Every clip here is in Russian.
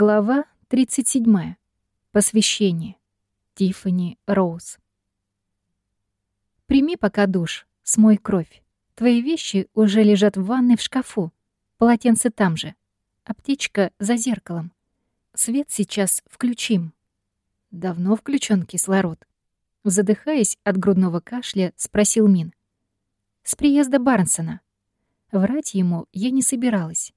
Глава 37. Посвящение. Тиффани Роуз. Прими пока душ, смой кровь. Твои вещи уже лежат в ванной в шкафу. Полотенце там же. Аптечка за зеркалом. Свет сейчас включим. Давно включен кислород. Задыхаясь от грудного кашля, спросил Мин. С приезда Барнсона. Врать ему я не собиралась.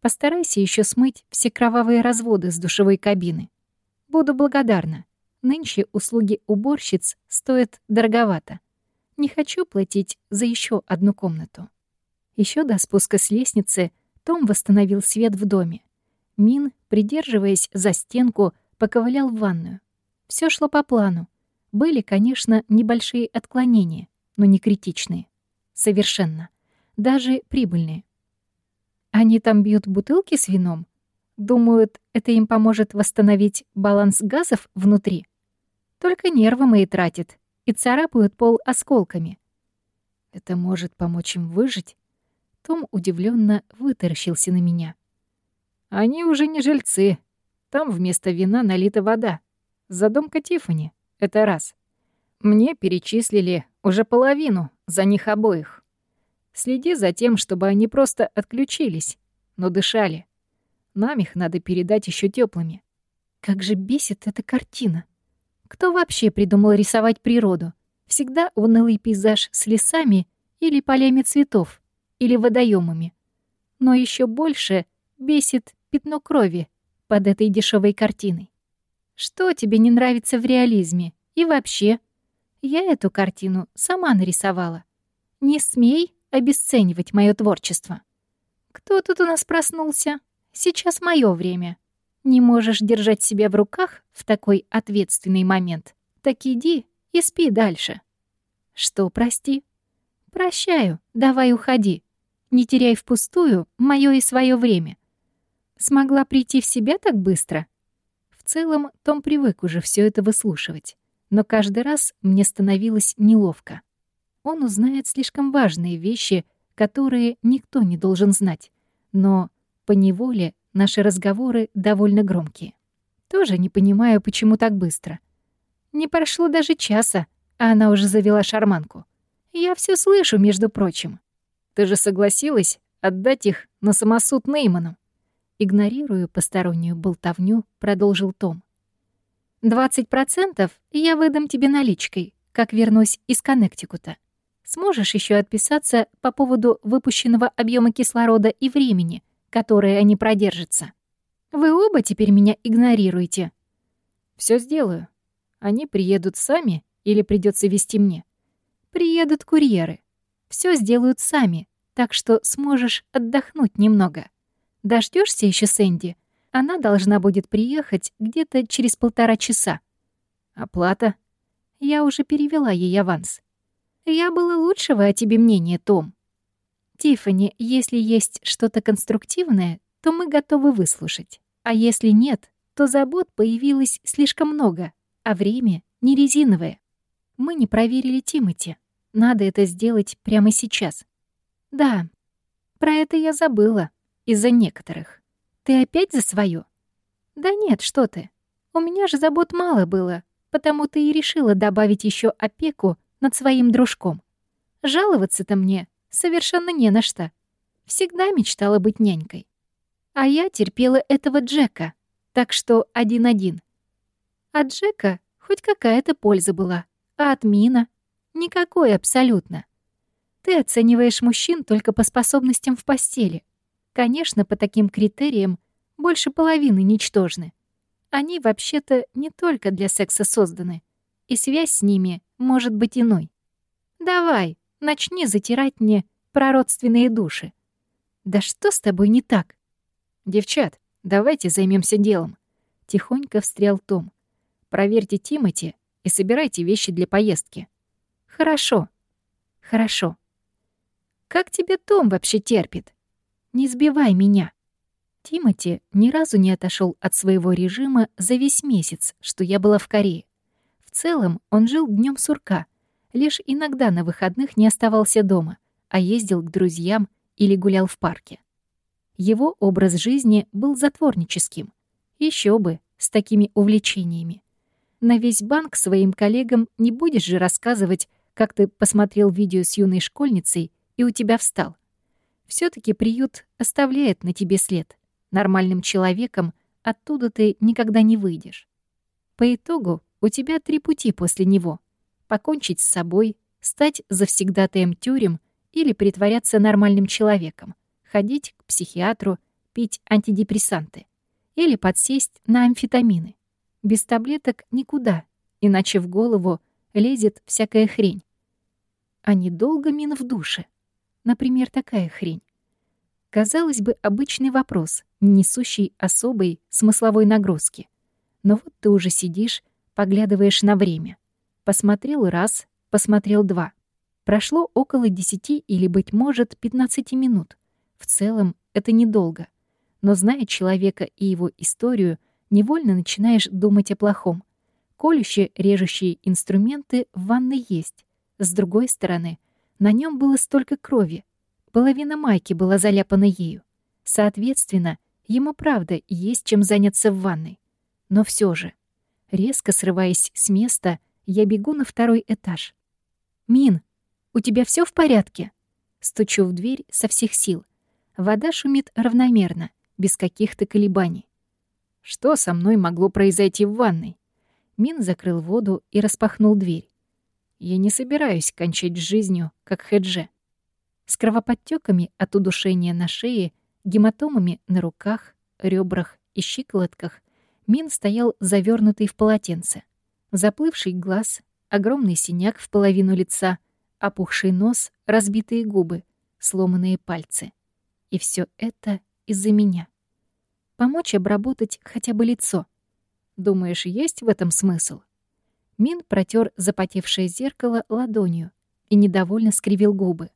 Постарайся еще смыть все кровавые разводы с душевой кабины. Буду благодарна. Нынче услуги уборщиц стоят дороговато. Не хочу платить за еще одну комнату. Еще до спуска с лестницы Том восстановил свет в доме. Мин, придерживаясь за стенку, поковылял в ванную. Все шло по плану. Были, конечно, небольшие отклонения, но не критичные. Совершенно. Даже прибыльные. Они там бьют бутылки с вином? Думают, это им поможет восстановить баланс газов внутри? Только нервы мои тратят и царапают пол осколками. Это может помочь им выжить? Том удивленно вытаращился на меня. Они уже не жильцы. Там вместо вина налита вода. За дом Тиффани. Это раз. Мне перечислили уже половину за них обоих. Следи за тем, чтобы они просто отключились, но дышали. Нам их надо передать еще теплыми. Как же бесит эта картина. Кто вообще придумал рисовать природу? Всегда унылый пейзаж с лесами или полями цветов, или водоемами. Но еще больше бесит пятно крови под этой дешевой картиной. Что тебе не нравится в реализме? И вообще, я эту картину сама нарисовала. Не смей обесценивать мое творчество. Кто тут у нас проснулся? Сейчас мое время. Не можешь держать себя в руках в такой ответственный момент? Так иди и спи дальше. Что, прости? Прощаю, давай уходи. Не теряй впустую мое и свое время. Смогла прийти в себя так быстро? В целом, Том привык уже все это выслушивать. Но каждый раз мне становилось неловко он узнает слишком важные вещи, которые никто не должен знать. Но по неволе наши разговоры довольно громкие. Тоже не понимаю, почему так быстро. Не прошло даже часа, а она уже завела шарманку. Я все слышу, между прочим. Ты же согласилась отдать их на самосуд Нейману? Игнорируя постороннюю болтовню, продолжил Том. «Двадцать процентов я выдам тебе наличкой, как вернусь из Коннектикута. Сможешь еще отписаться по поводу выпущенного объема кислорода и времени, которое они продержатся? Вы оба теперь меня игнорируете. Все сделаю. Они приедут сами или придется вести мне? Приедут курьеры. Все сделают сами, так что сможешь отдохнуть немного. Дождешься еще Сэнди? Она должна будет приехать где-то через полтора часа. Оплата? Я уже перевела ей аванс. Я было лучшего о тебе мнения, Том. Тиффани, если есть что-то конструктивное, то мы готовы выслушать. А если нет, то забот появилось слишком много, а время не резиновое. Мы не проверили Тимати. Надо это сделать прямо сейчас. Да, про это я забыла. Из-за некоторых. Ты опять за свое? Да нет, что ты. У меня же забот мало было, потому ты и решила добавить еще опеку над своим дружком. Жаловаться-то мне совершенно не на что. Всегда мечтала быть нянькой. А я терпела этого Джека, так что один-один. От Джека хоть какая-то польза была, а от Мина — никакой абсолютно. Ты оцениваешь мужчин только по способностям в постели. Конечно, по таким критериям больше половины ничтожны. Они вообще-то не только для секса созданы, и связь с ними может быть иной. Давай, начни затирать мне про родственные души. Да что с тобой не так? Девчат, давайте займемся делом. Тихонько встрял Том. Проверьте Тимати и собирайте вещи для поездки. Хорошо. Хорошо. Как тебе Том вообще терпит? Не сбивай меня. Тимати ни разу не отошел от своего режима за весь месяц, что я была в Корее. В целом он жил днем сурка, лишь иногда на выходных не оставался дома, а ездил к друзьям или гулял в парке. Его образ жизни был затворническим. Еще бы, с такими увлечениями. На весь банк своим коллегам не будешь же рассказывать, как ты посмотрел видео с юной школьницей и у тебя встал. все таки приют оставляет на тебе след. Нормальным человеком оттуда ты никогда не выйдешь. По итогу у тебя три пути после него. Покончить с собой, стать завсегдатаем тюрем или притворяться нормальным человеком, ходить к психиатру, пить антидепрессанты или подсесть на амфетамины. Без таблеток никуда, иначе в голову лезет всякая хрень. А недолго мин в душе. Например, такая хрень. Казалось бы, обычный вопрос, несущий особой смысловой нагрузки. Но вот ты уже сидишь, поглядываешь на время. Посмотрел раз, посмотрел два. Прошло около десяти или, быть может, пятнадцати минут. В целом, это недолго. Но зная человека и его историю, невольно начинаешь думать о плохом. Колющие, режущие инструменты в ванной есть. С другой стороны, на нем было столько крови. Половина майки была заляпана ею. Соответственно, ему правда есть чем заняться в ванной. Но все же, резко срываясь с места, я бегу на второй этаж. «Мин, у тебя все в порядке?» Стучу в дверь со всех сил. Вода шумит равномерно, без каких-то колебаний. Что со мной могло произойти в ванной? Мин закрыл воду и распахнул дверь. Я не собираюсь кончать жизнью, как Хедже. С кровоподтеками от удушения на шее, гематомами на руках, ребрах и щиколотках Мин стоял завернутый в полотенце. Заплывший глаз, огромный синяк в половину лица, опухший нос, разбитые губы, сломанные пальцы. И все это из-за меня. Помочь обработать хотя бы лицо. Думаешь, есть в этом смысл? Мин протер запотевшее зеркало ладонью и недовольно скривил губы.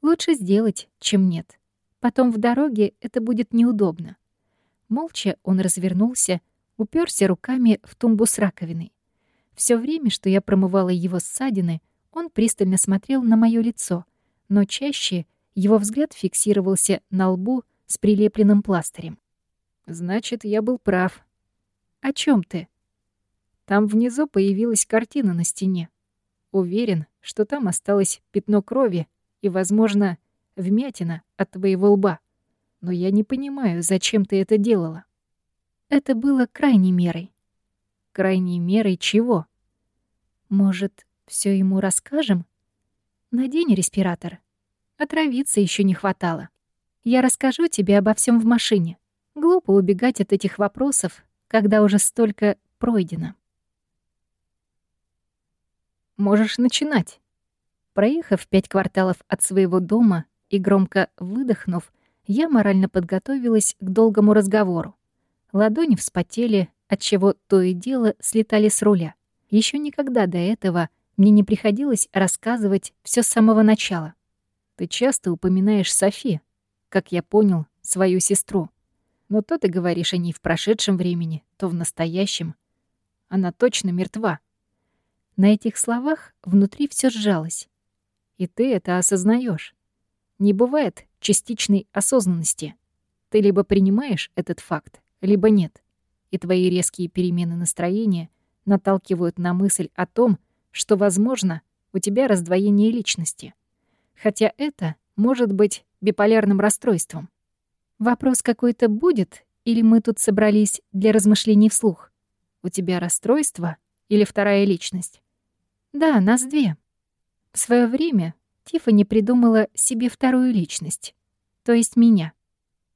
Лучше сделать, чем нет. Потом в дороге это будет неудобно. Молча он развернулся, уперся руками в тумбу с раковиной. Все время, что я промывала его ссадины, он пристально смотрел на мое лицо, но чаще его взгляд фиксировался на лбу с прилепленным пластырем. «Значит, я был прав». «О чем ты?» Там внизу появилась картина на стене. Уверен, что там осталось пятно крови и, возможно, вмятина от твоего лба но я не понимаю, зачем ты это делала. Это было крайней мерой. Крайней мерой чего? Может, все ему расскажем? Надень респиратор. Отравиться еще не хватало. Я расскажу тебе обо всем в машине. Глупо убегать от этих вопросов, когда уже столько пройдено. Можешь начинать. Проехав пять кварталов от своего дома и громко выдохнув, я морально подготовилась к долгому разговору. Ладони вспотели, отчего то и дело слетали с руля. Еще никогда до этого мне не приходилось рассказывать все с самого начала. Ты часто упоминаешь Софи, как я понял, свою сестру. Но то ты говоришь о ней в прошедшем времени, то в настоящем. Она точно мертва. На этих словах внутри все сжалось. И ты это осознаешь. Не бывает частичной осознанности. Ты либо принимаешь этот факт, либо нет. И твои резкие перемены настроения наталкивают на мысль о том, что, возможно, у тебя раздвоение личности. Хотя это может быть биполярным расстройством. Вопрос какой-то будет, или мы тут собрались для размышлений вслух? У тебя расстройство или вторая личность? Да, нас две. В свое время Тиффани придумала себе вторую личность, то есть меня.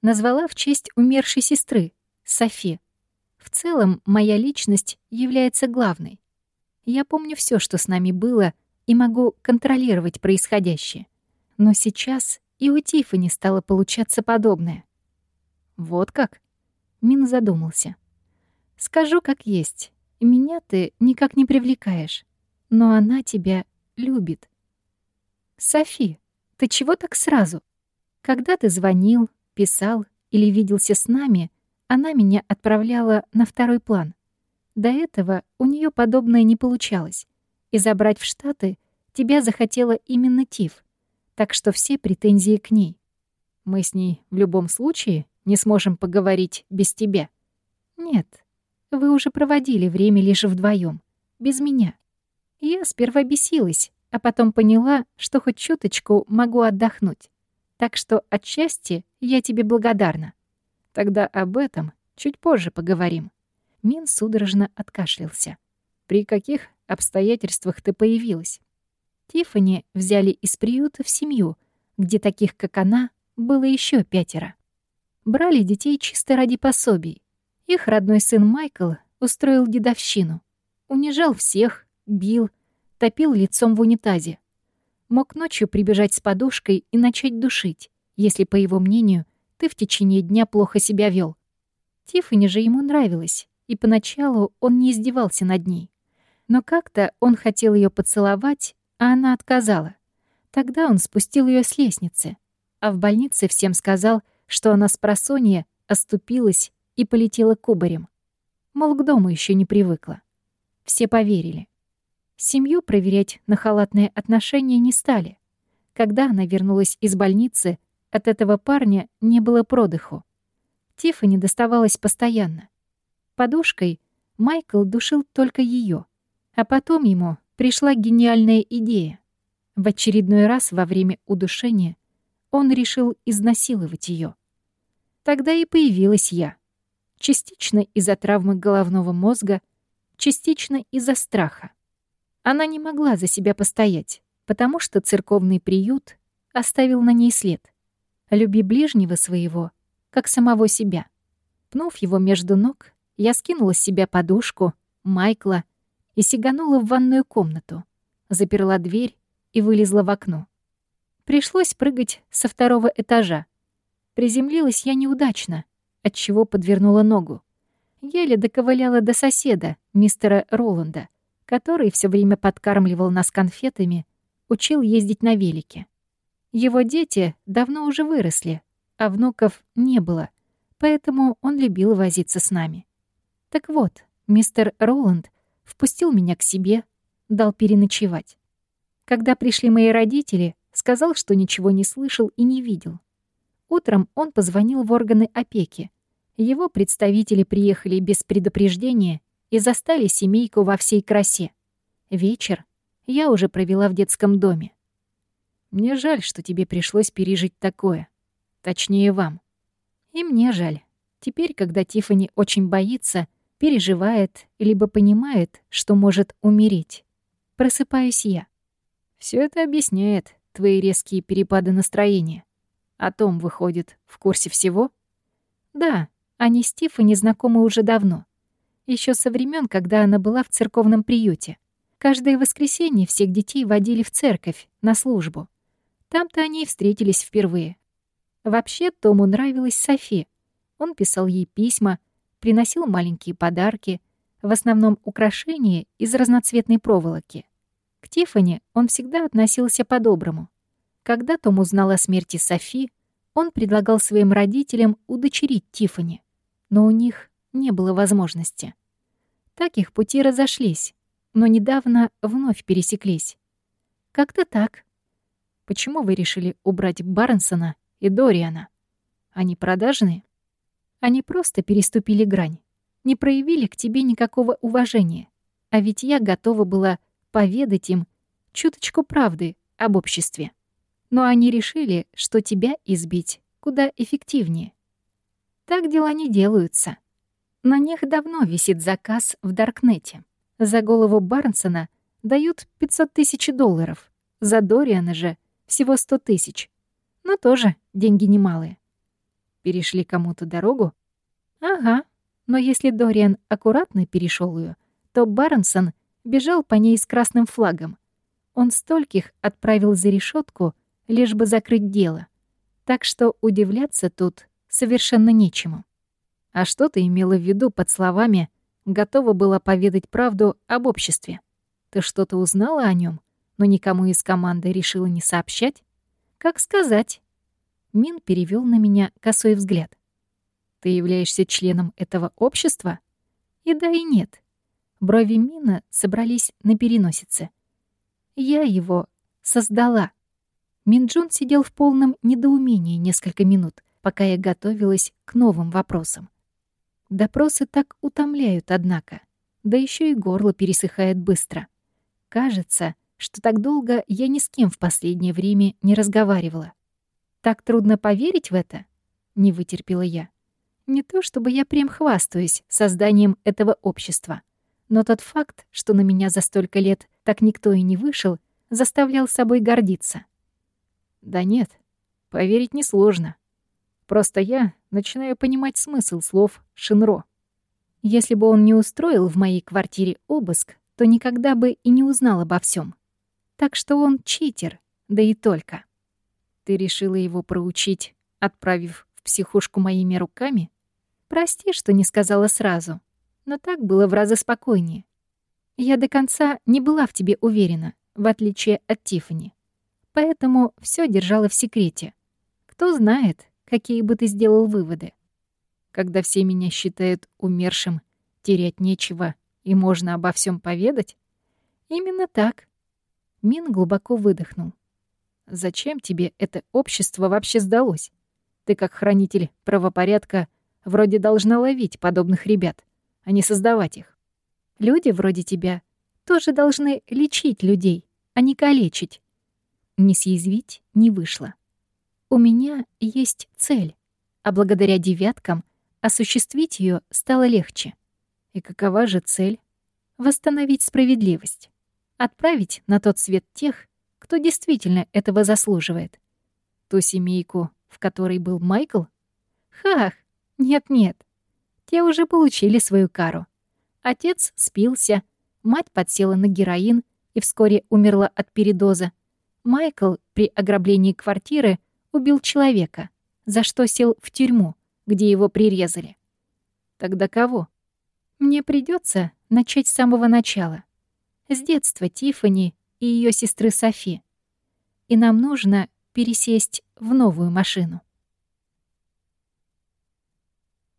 Назвала в честь умершей сестры, Софи. В целом, моя личность является главной. Я помню все, что с нами было, и могу контролировать происходящее. Но сейчас и у Тиффани стало получаться подобное. Вот как? Мин задумался. Скажу как есть. Меня ты никак не привлекаешь, но она тебя любит. «Софи, ты чего так сразу? Когда ты звонил, писал или виделся с нами, она меня отправляла на второй план. До этого у нее подобное не получалось. И забрать в Штаты тебя захотела именно Тиф. Так что все претензии к ней. Мы с ней в любом случае не сможем поговорить без тебя. Нет, вы уже проводили время лишь вдвоем, без меня. Я сперва бесилась, а потом поняла, что хоть чуточку могу отдохнуть. Так что отчасти я тебе благодарна. Тогда об этом чуть позже поговорим. Мин судорожно откашлялся. При каких обстоятельствах ты появилась? Тифани взяли из приюта в семью, где таких, как она, было еще пятеро. Брали детей чисто ради пособий. Их родной сын Майкл устроил дедовщину. Унижал всех, бил, топил лицом в унитазе. Мог ночью прибежать с подушкой и начать душить, если, по его мнению, ты в течение дня плохо себя вел. Тиффани же ему нравилось, и поначалу он не издевался над ней. Но как-то он хотел ее поцеловать, а она отказала. Тогда он спустил ее с лестницы, а в больнице всем сказал, что она с просонья оступилась и полетела кубарем. Мол, к дому еще не привыкла. Все поверили. Семью проверять на халатные отношения не стали. Когда она вернулась из больницы, от этого парня не было продыху. Тиффани доставалась постоянно. Подушкой Майкл душил только ее, а потом ему пришла гениальная идея. В очередной раз во время удушения он решил изнасиловать ее. Тогда и появилась я частично из-за травмы головного мозга, частично из-за страха. Она не могла за себя постоять, потому что церковный приют оставил на ней след. Люби ближнего своего, как самого себя. Пнув его между ног, я скинула с себя подушку, Майкла и сиганула в ванную комнату, заперла дверь и вылезла в окно. Пришлось прыгать со второго этажа. Приземлилась я неудачно, отчего подвернула ногу. Еле доковыляла до соседа, мистера Роланда, который все время подкармливал нас конфетами, учил ездить на велике. Его дети давно уже выросли, а внуков не было, поэтому он любил возиться с нами. Так вот, мистер Роланд впустил меня к себе, дал переночевать. Когда пришли мои родители, сказал, что ничего не слышал и не видел. Утром он позвонил в органы опеки. Его представители приехали без предупреждения и застали семейку во всей красе. Вечер я уже провела в детском доме. Мне жаль, что тебе пришлось пережить такое. Точнее, вам. И мне жаль. Теперь, когда Тифани очень боится, переживает, либо понимает, что может умереть, просыпаюсь я. Все это объясняет твои резкие перепады настроения. О том, выходит, в курсе всего? Да, они с Тиффани знакомы уже давно. Еще со времен, когда она была в церковном приюте. Каждое воскресенье всех детей водили в церковь на службу. Там-то они и встретились впервые. Вообще, Тому нравилась Софи. Он писал ей письма, приносил маленькие подарки, в основном украшения из разноцветной проволоки. К Тиффани он всегда относился по-доброму. Когда Том узнал о смерти Софи, он предлагал своим родителям удочерить Тифани, но у них не было возможности. Так их пути разошлись, но недавно вновь пересеклись. Как-то так. Почему вы решили убрать Барнсона и Дориана? Они продажные? Они просто переступили грань, не проявили к тебе никакого уважения. А ведь я готова была поведать им чуточку правды об обществе но они решили, что тебя избить куда эффективнее. Так дела не делаются. На них давно висит заказ в Даркнете. За голову Барнсона дают 500 тысяч долларов, за Дориана же всего 100 тысяч. Но тоже деньги немалые. Перешли кому-то дорогу? Ага, но если Дориан аккуратно перешел ее, то Барнсон бежал по ней с красным флагом. Он стольких отправил за решетку, лишь бы закрыть дело. Так что удивляться тут совершенно нечему. А что ты имела в виду под словами «готова была поведать правду об обществе»? Ты что-то узнала о нем, но никому из команды решила не сообщать? Как сказать? Мин перевел на меня косой взгляд. Ты являешься членом этого общества? И да, и нет. Брови Мина собрались на переносице. Я его создала. Минджун сидел в полном недоумении несколько минут, пока я готовилась к новым вопросам. Допросы так утомляют, однако. Да еще и горло пересыхает быстро. Кажется, что так долго я ни с кем в последнее время не разговаривала. Так трудно поверить в это? Не вытерпела я. Не то чтобы я прям хвастаюсь созданием этого общества, но тот факт, что на меня за столько лет так никто и не вышел, заставлял собой гордиться. Да нет, поверить несложно. Просто я начинаю понимать смысл слов Шинро. Если бы он не устроил в моей квартире обыск, то никогда бы и не узнал обо всем. Так что он читер, да и только. Ты решила его проучить, отправив в психушку моими руками? Прости, что не сказала сразу, но так было в разы спокойнее. Я до конца не была в тебе уверена, в отличие от Тифани, Поэтому все держала в секрете. Кто знает, какие бы ты сделал выводы. Когда все меня считают умершим, терять нечего и можно обо всем поведать? Именно так. Мин глубоко выдохнул. Зачем тебе это общество вообще сдалось? Ты как хранитель правопорядка вроде должна ловить подобных ребят, а не создавать их. Люди вроде тебя тоже должны лечить людей, а не калечить. Не съязвить не вышло. У меня есть цель, а благодаря девяткам осуществить ее стало легче. И какова же цель? Восстановить справедливость. Отправить на тот свет тех, кто действительно этого заслуживает. Ту семейку, в которой был Майкл? Хах, нет-нет. Те уже получили свою кару. Отец спился, мать подсела на героин и вскоре умерла от передоза. Майкл при ограблении квартиры — убил человека, за что сел в тюрьму, где его прирезали. Тогда кого? Мне придется начать с самого начала. С детства Тифани и ее сестры Софи. И нам нужно пересесть в новую машину.